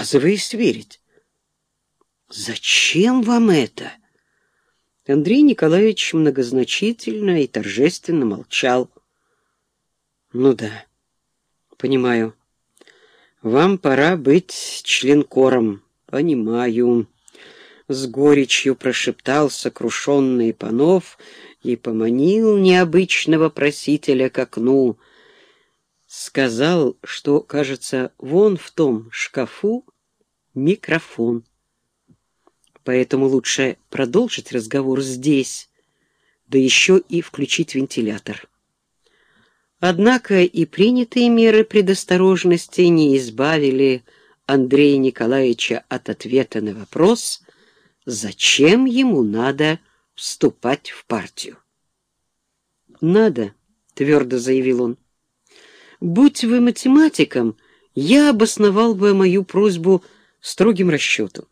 отказываясь верить. «Зачем вам это?» Андрей Николаевич многозначительно и торжественно молчал. «Ну да, понимаю. Вам пора быть членкором. Понимаю». С горечью прошептал сокрушенный Панов и поманил необычного просителя к окну. Сказал, что, кажется, вон в том шкафу микрофон. Поэтому лучше продолжить разговор здесь, да еще и включить вентилятор. Однако и принятые меры предосторожности не избавили Андрея Николаевича от ответа на вопрос, зачем ему надо вступать в партию. «Надо», — твердо заявил он. «Будь вы математиком, я обосновал бы мою просьбу строгим расчетом.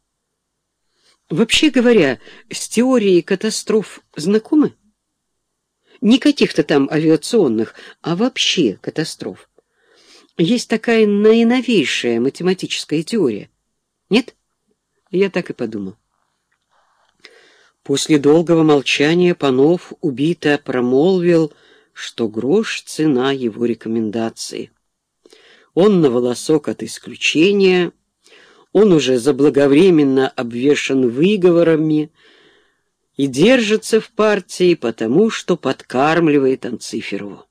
Вообще говоря, с теорией катастроф знакомы? Не каких-то там авиационных, а вообще катастроф. Есть такая наиновейшая математическая теория. Нет? Я так и подумал. После долгого молчания Панов убито промолвил, что грош цена его рекомендации. Он на волосок от исключения, он уже заблаговременно обвешан выговорами и держится в партии потому, что подкармливает Анциферову.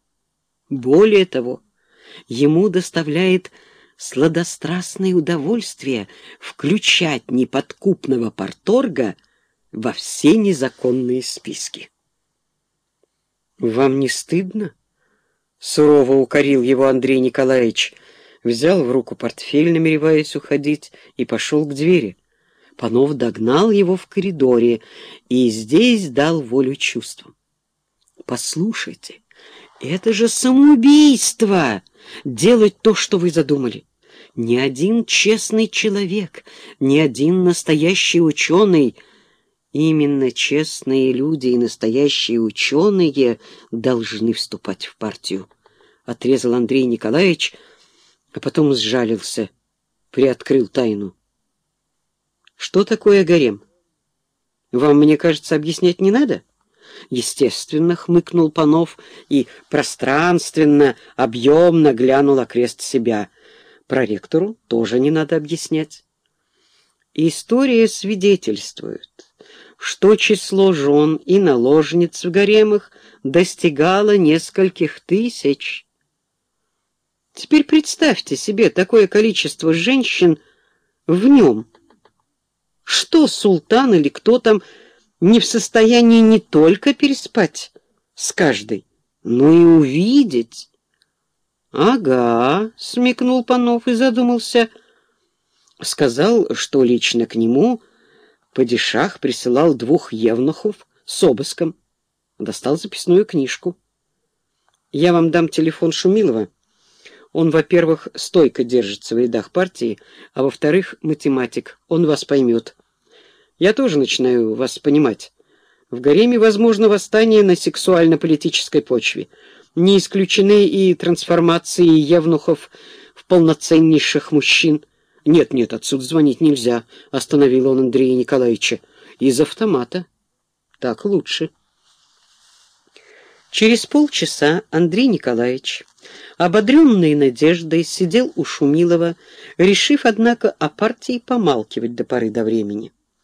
Более того, ему доставляет сладострастное удовольствие включать неподкупного порторга во все незаконные списки. «Вам не стыдно?» — сурово укорил его Андрей Николаевич — взял в руку портфель, намереваясь уходить, и пошел к двери. Панов догнал его в коридоре и здесь дал волю чувствам. «Послушайте, это же самоубийство! Делать то, что вы задумали!» Ни один честный человек, ни один настоящий ученый, именно честные люди и настоящие ученые должны вступать в партию, отрезал Андрей Николаевич, а потом сжалился, приоткрыл тайну. Что такое гарем? Вам, мне кажется, объяснять не надо? Естественно, хмыкнул Панов и пространственно, объемно глянул окрест себя. Проректору тоже не надо объяснять. История свидетельствует, что число жен и наложниц в гаремах достигало нескольких тысяч. Теперь представьте себе такое количество женщин в нем. Что султан или кто там не в состоянии не только переспать с каждой, но и увидеть? «Ага», — смекнул Панов и задумался. Сказал, что лично к нему падишах присылал двух евнухов с обыском. Достал записную книжку. «Я вам дам телефон Шумилова». Он, во-первых, стойко держится в рядах партии, а во-вторых, математик. Он вас поймет. Я тоже начинаю вас понимать. В гареме возможно восстание на сексуально-политической почве. Не исключены и трансформации евнухов в полноценнейших мужчин. Нет-нет, отсюда звонить нельзя, остановил он Андрея Николаевича. Из автомата. Так лучше. Через полчаса Андрей Николаевич ободренный надеждой, сидел у Шумилова, решив, однако, о партии помалкивать до поры до времени.